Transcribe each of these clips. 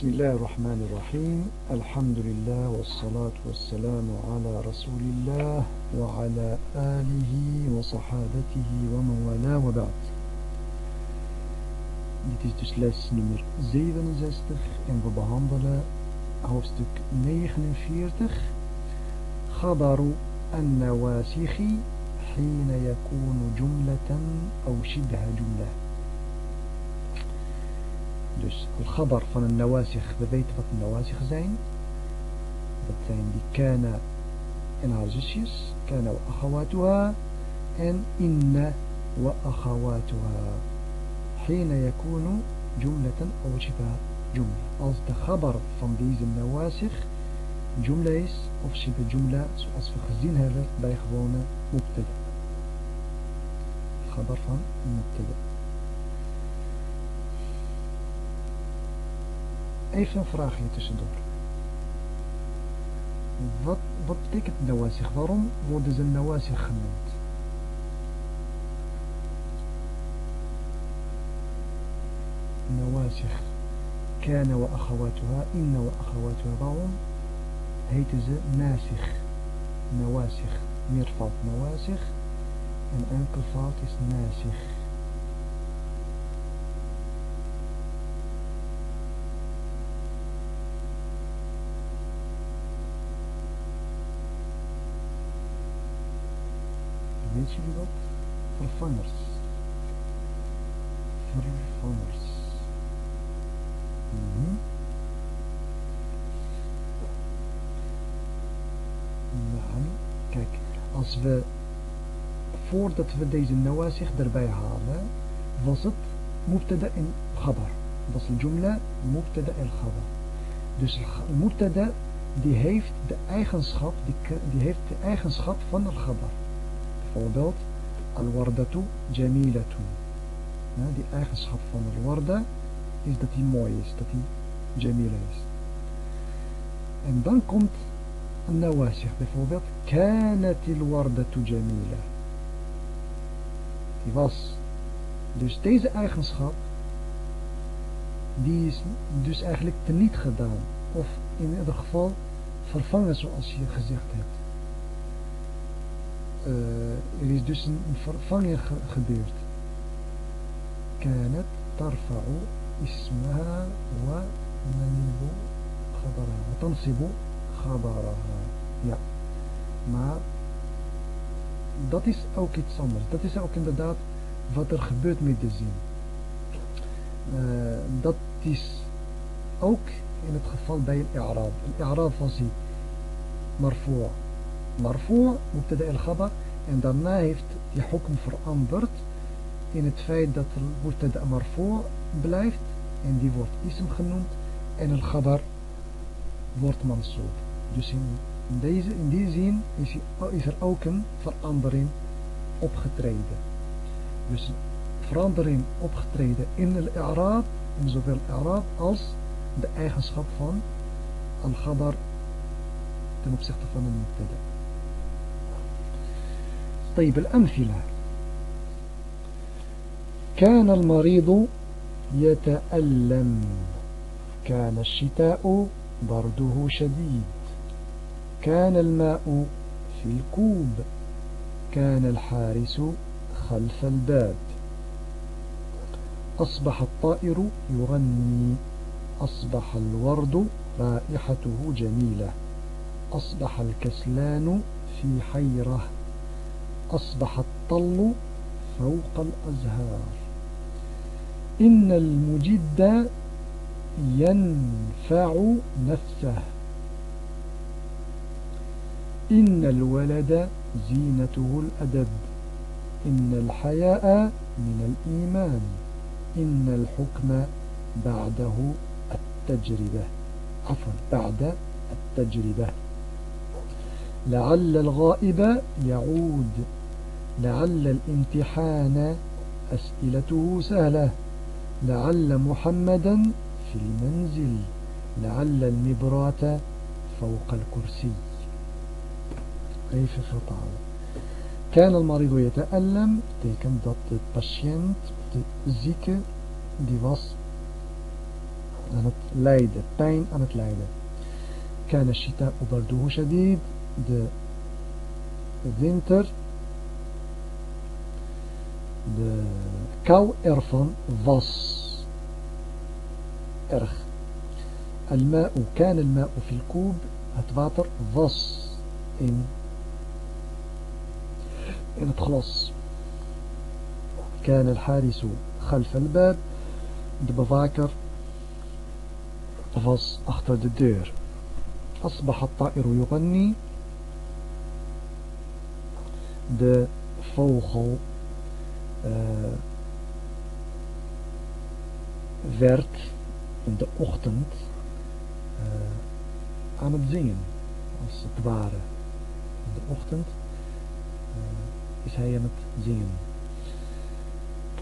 بسم الله الرحمن الرحيم. الحمد لله والصلاة والسلام على رسول الله وعلى آله وصحابته ومن والاه وبعد. Dit is dus les nummer 67 en we behandelen hoofdstuk 49 خبر النواسخ حين يكون جملة أو شبه جملة Dus al-ghabar van een nawasikh, we weten wat nawasikh zijn. Dat zijn die kana en haar zusjes. Kana wa akhawatuha en inna wa akhawatuha. Hina yakunu jumlatan aw shiba jumla. Als de khabar van deze nawasikh jumla is of shiba jumla zoals we gezien hebben bij gewone mubtada. Khabar van mubtada. Even een vraagje tussendoor. Wat, wat betekent nawasig? Waarom worden ze nawasig genoemd? nawasig. Kana wa akhawatuha, inna wa akhawatuha. Waarom heten ze nasig? Nawasig. En enkelvoud is nasig. Weet jullie dat? Vervangers. Vervangers. -hmm. Nou, kijk, als we, voordat we deze nawasig erbij halen, was het mubtada in khabar. Is de jumla mubtada el khabar. Dus mubtada die heeft de eigenschap, die, die heeft de eigenschap van al khabar. Bijvoorbeeld, al-wardatu jamilatun. Ja, die eigenschap van al-warda is dat hij mooi is, dat hij jamila is. En dan komt een nawasih, bijvoorbeeld, kanat al-wardatu jamila. Die was. Dus deze eigenschap, die is dus eigenlijk teniet gedaan. Of in ieder geval vervangen zoals je gezegd hebt. Uh, er is dus een vervanging ge gebeurd. كانت ترفع اسمها وننب خبرها وتنصب خبرها ja maar dat is ook iets anders dat is ook inderdaad wat er gebeurt met de zin uh, dat is ook in het geval bij een i'raab een i'raab was hij marfu' marfu' mubtada al-khabar en daarna heeft die hukm veranderd in het feit dat de marfu' blijft en die wordt ism genoemd en al-khabar wordt mansoob. Dus in, deze, in die zin is, er ook een verandering opgetreden. Dus verandering opgetreden in al-i'raab, in zowel i'raab als de eigenschap van al-khabar ten opzichte van een mubtada. طيب الأمثلة. كان المريض يتألم. كان الشتاء برده شديد. كان الماء في الكوب. كان الحارس خلف الباب. أصبح الطائر يغني. أصبح الورد رائحته جميلة. أصبح الكسلان في حيرة. أصبح الطل فوق الأزهار. إن المجد ينفع نفسه. إن الولد زينته الأدب. إن الحياء من الإيمان. إن الحكم بعده التجربة. عفوا بعد التجربة. لعل الغائب يعود لعل الامتحان أسئلته سهلة. لعل محمدا في المنزل. لعل المبراة فوق الكرسي. Even vertalen. كان المريض يتألم. De zieke, die was aan het lijden, pijn aan het lijden. كان الشتاء برده شديد. De winter de kou ervan was erg الماء كان الماء في الكوب het water was in in het glas كان الحارس خلف الباب de bewaker was achter de deur أصبح الطائر يغني de vogel uh, werd in de ochtend uh, aan het zingen, als het ware. In de ochtend uh, is hij aan het zingen.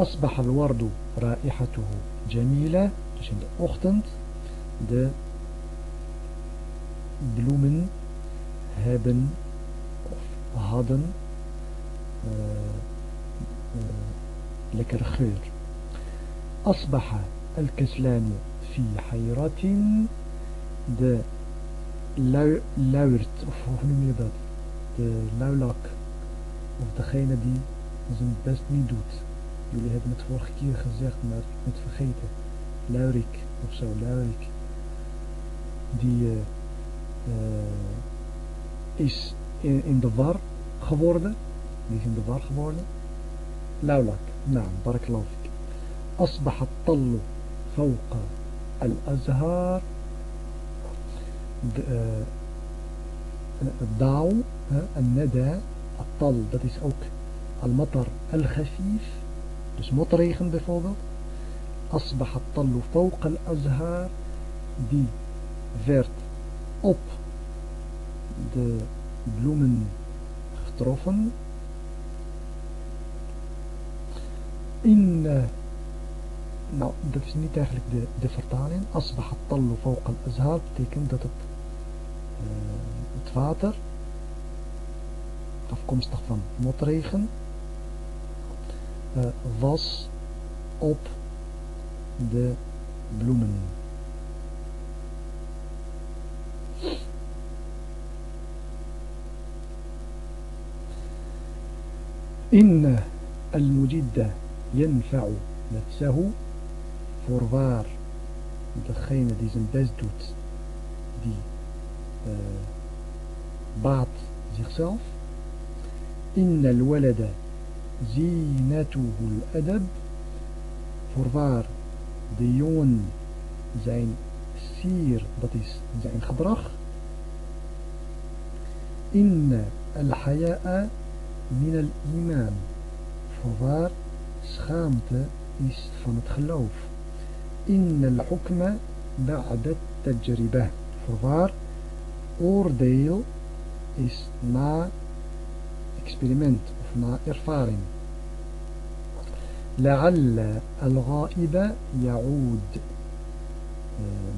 أصبح الورد رائحته جميلة dus in de ochtend de bloemen hebben of hadden uh, uh, lekkere geur. أصبح الكسلان في حيرة dat? De luilak, of degene die zijn best niet doet. Jullie hebben het vorige keer gezegd, maar het vergeten. Luirik, of zo, luirik. Die uh, uh, is in, de war geworden. Die is in de war geworden. نعم بارك الله فيك. أصبح الطل فوق الأزهار. آه، الدعو الندى الطل ذات اسأوك المطر الخفيف دس مطريخن بفوضل أصبح الطل فوق الأزهار. دي فيرت أوب de bloemen getroffen. إن لا دفني داخل دفرتالين أصبح الطل فوق الأزهار تيكن دات تفاتر. أفكم استخدم مطريخن. ظس أوب د بلومن إن المجدة ينفع نفسه فورفار دخينا دي زنداز دوت دي آه، بعض زيخسوف إن الولد زينته الأدب فورفار ديون زين سير بطيس زين خبرخ. إن الحياء من الإيمان فورفار schaamte is van het geloof. In al-hukma ba'da tajribah. Voorwaar, oordeel is na experiment of na ervaring. لعل الغائب يعود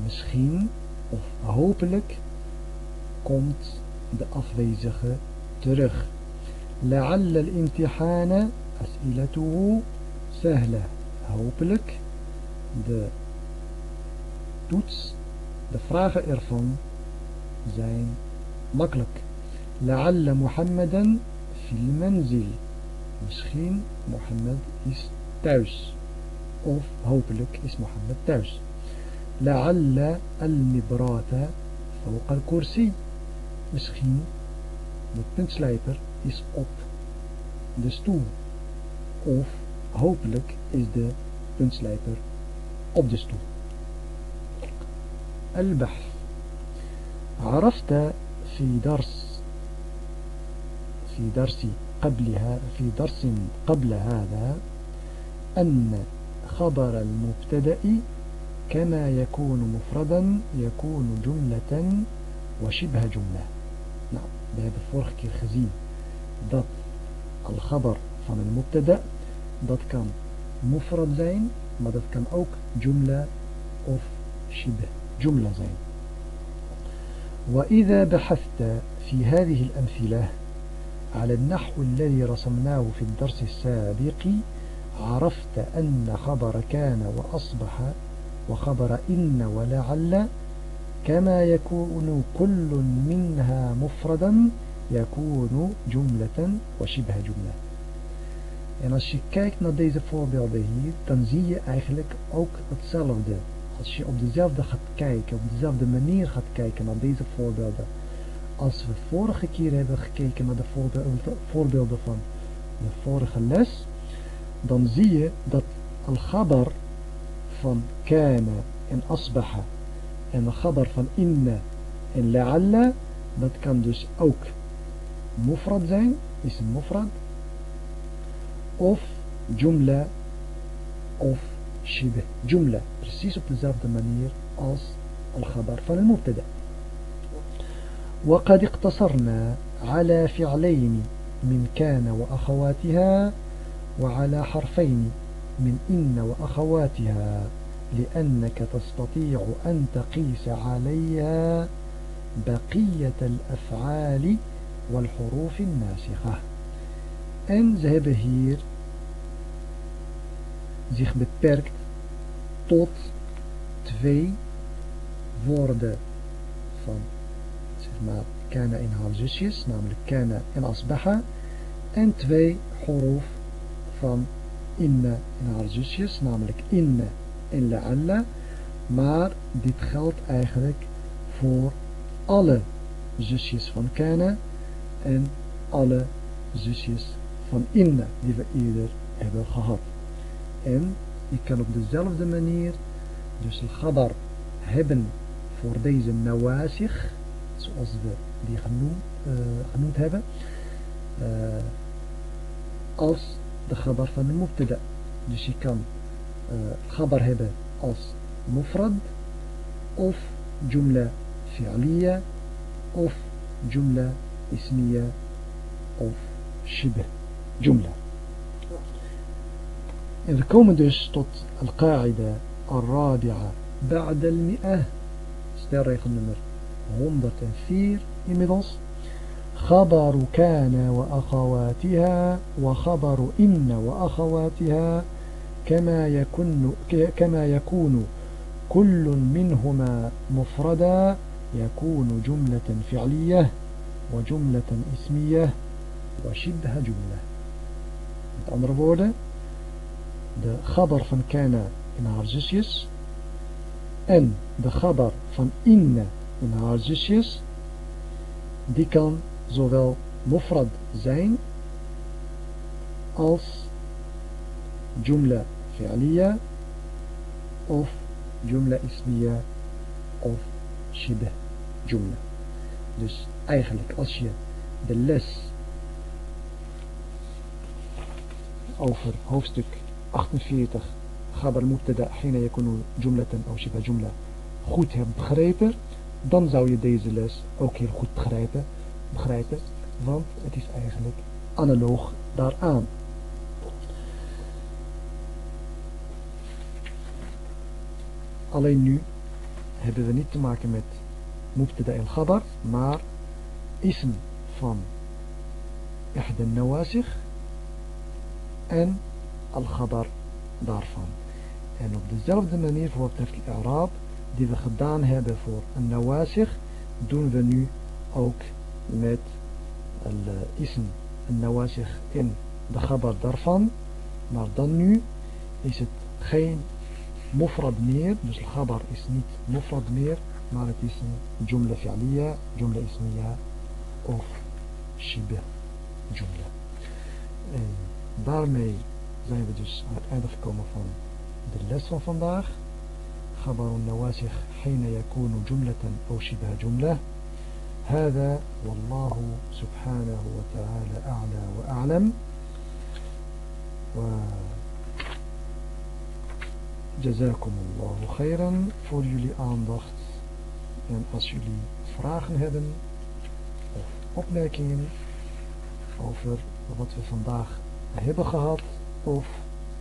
misschien of hopelijk komt de afwezige terug لعل الامتحان أسئلته سهلة hopelijk de toets de vragen ervan zijn makkelijk لعل محمدا في المنزل misschien Mohammed is thuis of hopelijk is Mohammed thuis لعل المبرات فوق الكرسي misschien de puntslijper is op de stoel. Of hopelijk is de puntslijper op de stoel. البحث عرفت في درس في درس قبلها في درس قبل هذا أن خبر المبتدأ كما يكون مفردا يكون جملة وشبه جملة نعم we hebben vorige keer gezien dat al-khabar van een mubtada, dat kan mufrad zijn, maar dat kan ook jumla of shibh jumla zijn. وإذا بحثت في هذه الأمثلة على النحو الذي رسمناه في الدرس السابق عرفت أن خبر كان وأصبح وخبر إن ولعل كما يكون كل منها مفردا يكون جملة وشبه جملة. En als je kijkt naar deze voorbeelden hier, dan zie je eigenlijk ook hetzelfde. Als je op dezelfde gaat kijken, op dezelfde manier gaat kijken naar deze voorbeelden. Als we vorige keer hebben gekeken naar de voorbeelden, van de vorige les, dan zie je dat al-ghabar van kana en asbaha en al-ghabar van inna en la'alla, dat kan dus ook mufrad zijn, is een mufrad, of jumla of shibh. Jumla, precies op dezelfde manier als al-ghabar van al-mubtada. وقد اقتصرنا على فعلين من كان وأخواتها وعلى حرفين من إن وأخواتها لأنك تستطيع أن تقيس عليها بقية الأفعال والحروف الناسخة En ze hebben hier zich beperkt tot twee woorden van zeg maar kana en haar zusjes, namelijk kana en asbaha en twee huruf van inna en haar zusjes, namelijk inna en la'alla. Maar dit geldt eigenlijk voor alle zusjes van kana en alle zusjes van inna die we eerder hebben gehad. En je kan op dezelfde manier dus een gabar hebben voor deze nawasig, zoals we die genoemd, uh, genoemd hebben, uh, als de gabar van de mubtada. Dus je kan uh, gabar hebben als mufrad of jumla fi'liya of jumla ismiya of shibh. En we komen dus tot al-qa'ida al-rabi'a ba'da al-mi'ah. Stelregel nummer 104 inmiddels. خبر كان وأخواتها وخبر إن وأخواتها كما يكون كما يكون كل منهما مفردا يكون جملة فعلية وجملة اسمية وشبه جملة Met andere woorden, de gabar van kana in haar zusjes en de gabar van inne in haar zusjes, die kan zowel mufrad zijn als jumla fi'liya of jumla ismiya of shibh jumla. Dus eigenlijk als je de les over hoofdstuk 48 Gabar Mubtada Hina Yakunu Jumlatan of Jumla goed hebt begrepen, dan zou je deze les ook heel goed begrijpen, begrijpen want het is eigenlijk analoog daaraan. Alleen nu hebben we niet te maken met Mubtada en Gabar, maar ism van Ihda Nawazig أن الخبر ظرف يعني أن في الجلب دماني فهو بتفك الإعراب دي بخدان هابه فور النواسخ دون فنو أوك مت الاسم. النواسخ إن الخبر ظرف مار دانو إيست خين مفرد meer dus الخبر is niet مفرد meer maar is جملة فعلية جملة اسمية of شبه جملة. إيه. En daarmee zijn we dus aan het einde gekomen van de les van vandaag. خبر النواسخ حين يكون جملة أو شبه جملة هذا والله سبحانه وتعالى أعلى وأعلم وجزاكم الله خيرا voor jullie aandacht en als jullie vragen hebben of opmerkingen over wat we vandaag hebben gehad of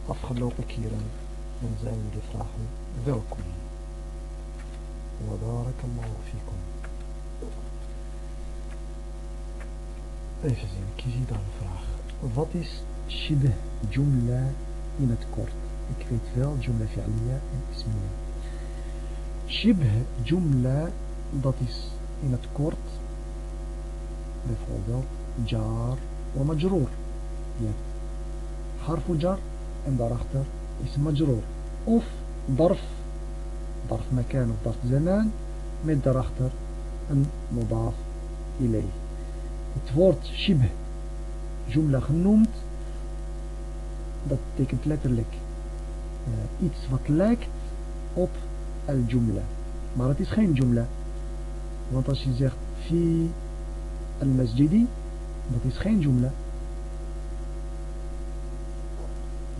afgelopen keren, dan zijn jullie vragen welkom. Wadarakallahu fikum. Even zien, ik zie daar een vraag. Wat is shibh jumla in het kort? Ik weet wel jumla fi'aliyya en ismiya. shibh jumla, dat is in het kort bijvoorbeeld jar wa majroor. Je حرف جر عند رختر اسم مجرور. أوف ظرف ظرف مكان وظرف زمان. مد رختر مضاف إليه. dit wordt شبه جملة genoemd. dat betekent letterlijk iets آه، wat lijkt op الجملة. maar het is geen جملة. want je في المسجدي maar het is geen جملة.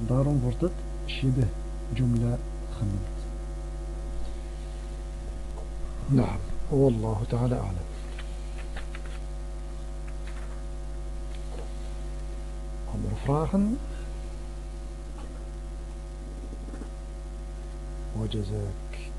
daarom wordt het شبه جملة genoemd نعم. والله تعالى أعلم. أمر فراغن وجزاك